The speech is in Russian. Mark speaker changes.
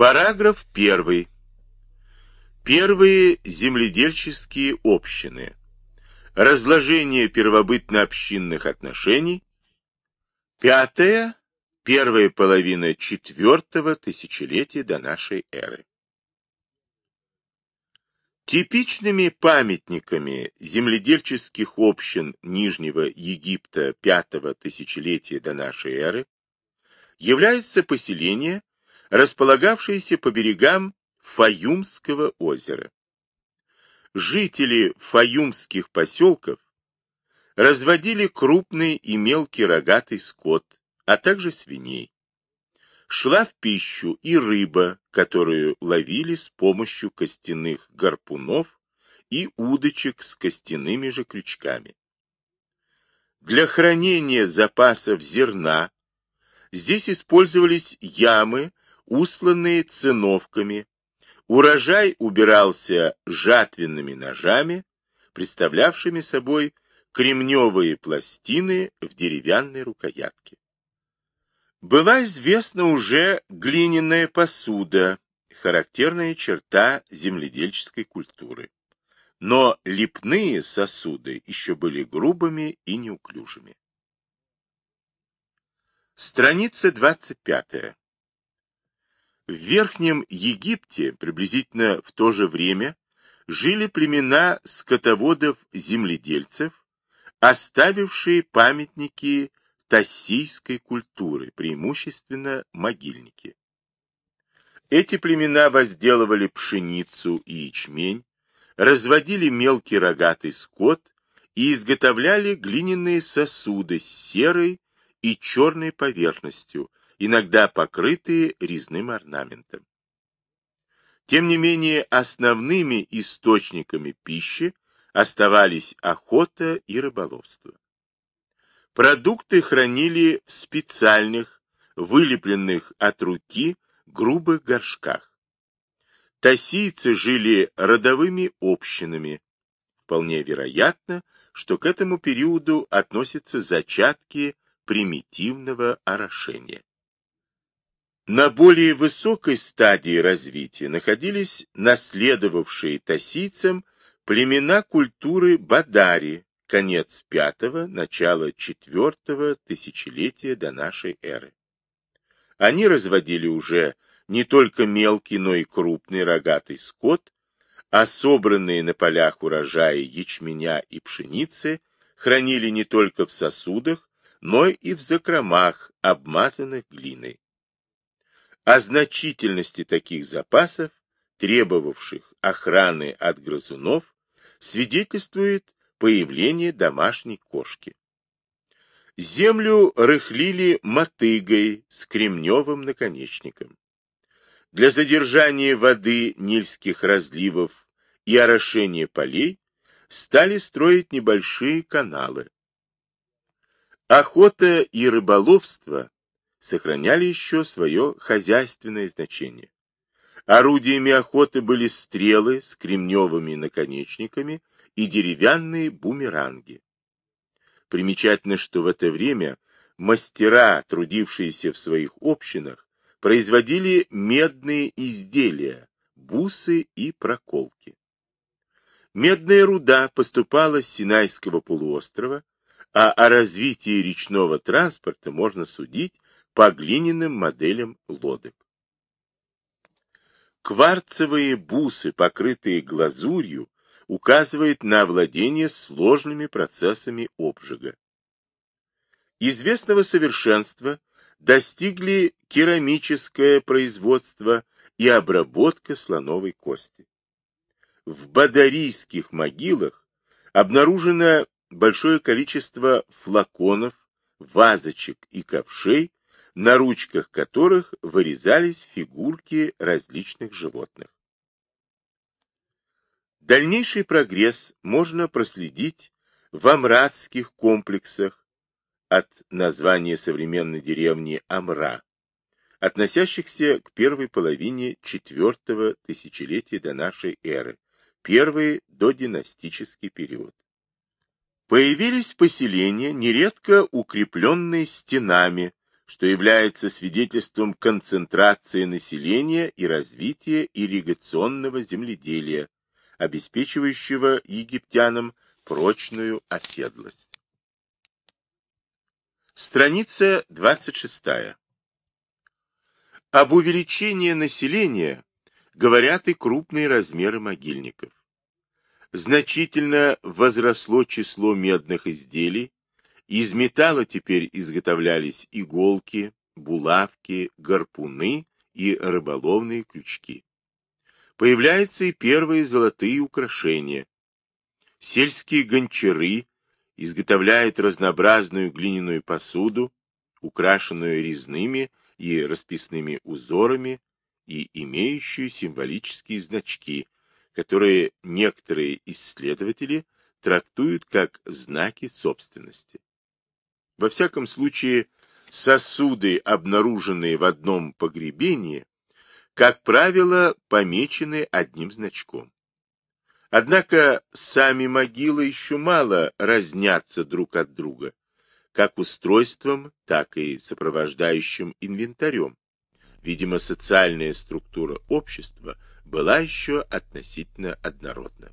Speaker 1: Параграф 1. Первые земледельческие общины. Разложение первобытно-общинных отношений. Пятое. Первая половина четвертого тысячелетия до нашей эры. Типичными памятниками земледельческих общин Нижнего Египта пятого тысячелетия до нашей эры является поселение, располагавшееся по берегам Фаюмского озера. Жители фаюмских поселков разводили крупный и мелкий рогатый скот, а также свиней. Шла в пищу и рыба, которую ловили с помощью костяных гарпунов и удочек с костяными же крючками. Для хранения запасов зерна здесь использовались ямы, усланные циновками, урожай убирался жатвенными ножами, представлявшими собой кремневые пластины в деревянной рукоятке. Была известна уже глиняная посуда, характерная черта земледельческой культуры. Но лепные сосуды еще были грубыми и неуклюжими. Страница 25. В Верхнем Египте приблизительно в то же время жили племена скотоводов-земледельцев, оставившие памятники тассийской культуры, преимущественно могильники. Эти племена возделывали пшеницу и ячмень, разводили мелкий рогатый скот и изготовляли глиняные сосуды с серой и черной поверхностью, иногда покрытые резным орнаментом. Тем не менее, основными источниками пищи оставались охота и рыболовство. Продукты хранили в специальных, вылепленных от руки, грубых горшках. Тассийцы жили родовыми общинами. Вполне вероятно, что к этому периоду относятся зачатки примитивного орошения. На более высокой стадии развития находились наследовавшие тассийцам племена культуры Бадари, конец пятого, начало четвертого тысячелетия до нашей эры. Они разводили уже не только мелкий, но и крупный рогатый скот, а собранные на полях урожаи ячменя и пшеницы хранили не только в сосудах, но и в закромах, обмазанных глиной. О значительности таких запасов, требовавших охраны от грызунов, свидетельствует появление домашней кошки. Землю рыхлили мотыгой с кремневым наконечником. Для задержания воды нильских разливов и орошения полей стали строить небольшие каналы. Охота и рыболовство сохраняли еще свое хозяйственное значение. Орудиями охоты были стрелы с кремневыми наконечниками и деревянные бумеранги. Примечательно, что в это время мастера, трудившиеся в своих общинах, производили медные изделия, бусы и проколки. Медная руда поступала с Синайского полуострова, а о развитии речного транспорта можно судить по глиняным моделям лодок. Кварцевые бусы, покрытые глазурью, указывает на владение сложными процессами обжига. Известного совершенства достигли керамическое производство и обработка слоновой кости. В бадарийских могилах обнаружено большое количество флаконов, вазочек и ковшей, на ручках которых вырезались фигурки различных животных. Дальнейший прогресс можно проследить в амратских комплексах от названия современной деревни Амра, относящихся к первой половине четвертого тысячелетия до нашей эры, первый додинастический период. Появились поселения, нередко укрепленные стенами, что является свидетельством концентрации населения и развития ирригационного земледелия, обеспечивающего египтянам прочную оседлость. Страница 26. Об увеличении населения говорят и крупные размеры могильников. Значительно возросло число медных изделий, из металла теперь изготовлялись иголки, булавки, гарпуны и рыболовные крючки. Появляются и первые золотые украшения. Сельские гончары изготовляют разнообразную глиняную посуду, украшенную резными и расписными узорами и имеющую символические значки, которые некоторые исследователи трактуют как знаки собственности. Во всяком случае, сосуды, обнаруженные в одном погребении, как правило, помечены одним значком. Однако сами могилы еще мало разнятся друг от друга, как устройством, так и сопровождающим инвентарем. Видимо, социальная структура общества была еще относительно однородна.